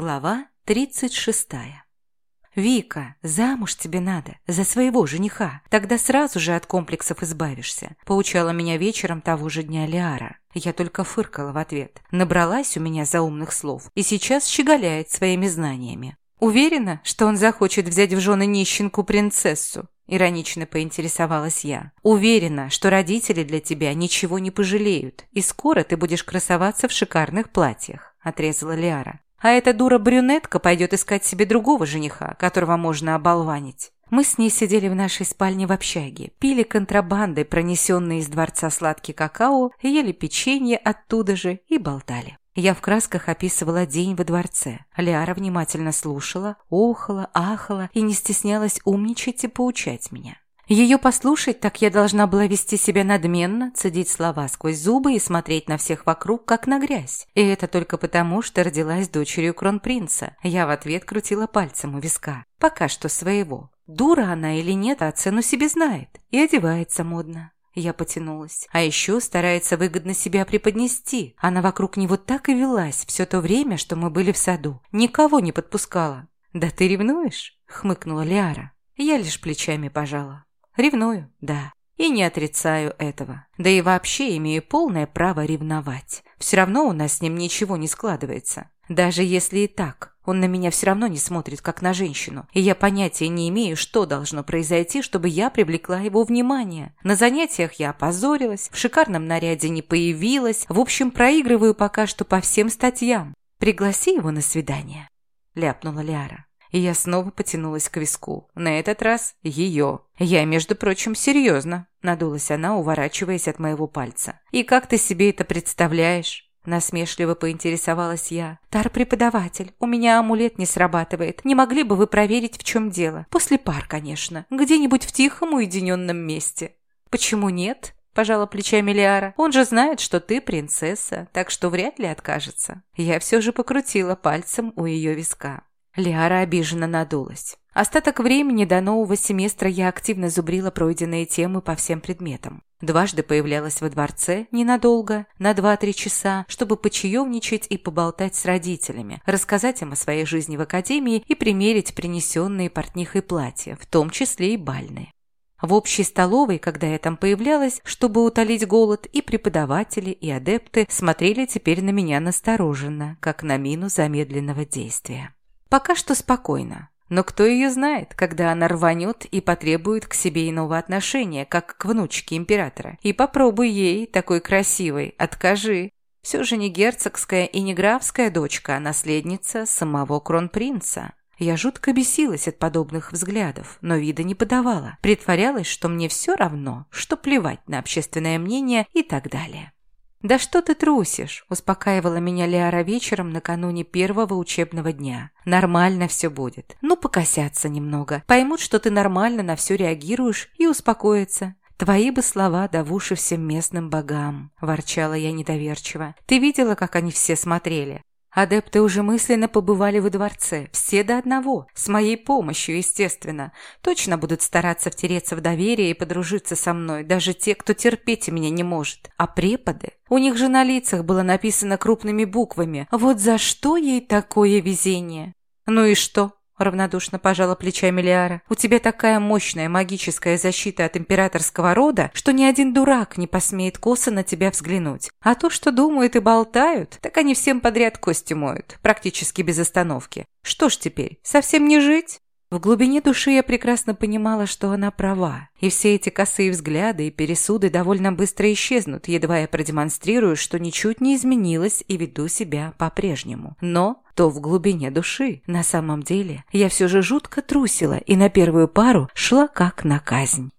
Глава 36. «Вика, замуж тебе надо, за своего жениха. Тогда сразу же от комплексов избавишься», – поучала меня вечером того же дня Лиара. Я только фыркала в ответ. Набралась у меня заумных слов и сейчас щеголяет своими знаниями. «Уверена, что он захочет взять в жены нищенку-принцессу?» Иронично поинтересовалась я. «Уверена, что родители для тебя ничего не пожалеют, и скоро ты будешь красоваться в шикарных платьях», – отрезала Лиара. А эта дура-брюнетка пойдет искать себе другого жениха, которого можно оболванить. Мы с ней сидели в нашей спальне в общаге, пили контрабандой, пронесенные из дворца сладкий какао, ели печенье оттуда же и болтали. Я в красках описывала день во дворце. Лиара внимательно слушала, охала, ахала и не стеснялась умничать и поучать меня. Ее послушать, так я должна была вести себя надменно, цедить слова сквозь зубы и смотреть на всех вокруг, как на грязь. И это только потому, что родилась дочерью кронпринца. Я в ответ крутила пальцем у виска. Пока что своего. Дура она или нет, а цену себе знает. И одевается модно. Я потянулась. А еще старается выгодно себя преподнести. Она вокруг него так и велась все то время, что мы были в саду. Никого не подпускала. «Да ты ревнуешь?» — хмыкнула Лиара. Я лишь плечами пожала. Ревную, да. И не отрицаю этого. Да и вообще имею полное право ревновать. Все равно у нас с ним ничего не складывается. Даже если и так, он на меня все равно не смотрит, как на женщину. И я понятия не имею, что должно произойти, чтобы я привлекла его внимание. На занятиях я опозорилась, в шикарном наряде не появилась. В общем, проигрываю пока что по всем статьям. Пригласи его на свидание, ляпнула Ляра и я снова потянулась к виску. На этот раз ее. Я, между прочим, серьезно. Надулась она, уворачиваясь от моего пальца. «И как ты себе это представляешь?» Насмешливо поинтересовалась я. «Тар-преподаватель, у меня амулет не срабатывает. Не могли бы вы проверить, в чем дело? После пар, конечно. Где-нибудь в тихом, уединенном месте». «Почему нет?» – пожала плечами Лиара. «Он же знает, что ты принцесса, так что вряд ли откажется». Я все же покрутила пальцем у ее виска. Лиара обиженно надулась. Остаток времени до нового семестра я активно зубрила пройденные темы по всем предметам. Дважды появлялась во дворце, ненадолго, на 2-3 часа, чтобы почаевничать и поболтать с родителями, рассказать им о своей жизни в академии и примерить принесенные портнихой платья, в том числе и бальные. В общей столовой, когда я там появлялась, чтобы утолить голод, и преподаватели, и адепты смотрели теперь на меня настороженно, как на мину замедленного действия. Пока что спокойно. Но кто ее знает, когда она рванет и потребует к себе иного отношения, как к внучке императора. И попробуй ей, такой красивой, откажи. Все же не герцогская и не графская дочка, а наследница самого кронпринца. Я жутко бесилась от подобных взглядов, но вида не подавала. Притворялась, что мне все равно, что плевать на общественное мнение и так далее. «Да что ты трусишь?» – успокаивала меня Лиара вечером накануне первого учебного дня. «Нормально все будет. Ну, покосятся немного. Поймут, что ты нормально на все реагируешь и успокоятся. «Твои бы слова да всем местным богам», – ворчала я недоверчиво. «Ты видела, как они все смотрели? Адепты уже мысленно побывали во дворце, все до одного, с моей помощью, естественно. Точно будут стараться втереться в доверие и подружиться со мной, даже те, кто терпеть меня не может. А преподы? У них же на лицах было написано крупными буквами. Вот за что ей такое везение? Ну и что? Равнодушно пожала плечами Лиара. «У тебя такая мощная магическая защита от императорского рода, что ни один дурак не посмеет косо на тебя взглянуть. А то, что думают и болтают, так они всем подряд кости моют, практически без остановки. Что ж теперь, совсем не жить?» В глубине души я прекрасно понимала, что она права, и все эти косые взгляды и пересуды довольно быстро исчезнут, едва я продемонстрирую, что ничуть не изменилась и веду себя по-прежнему. Но то в глубине души, на самом деле, я все же жутко трусила и на первую пару шла как на казнь.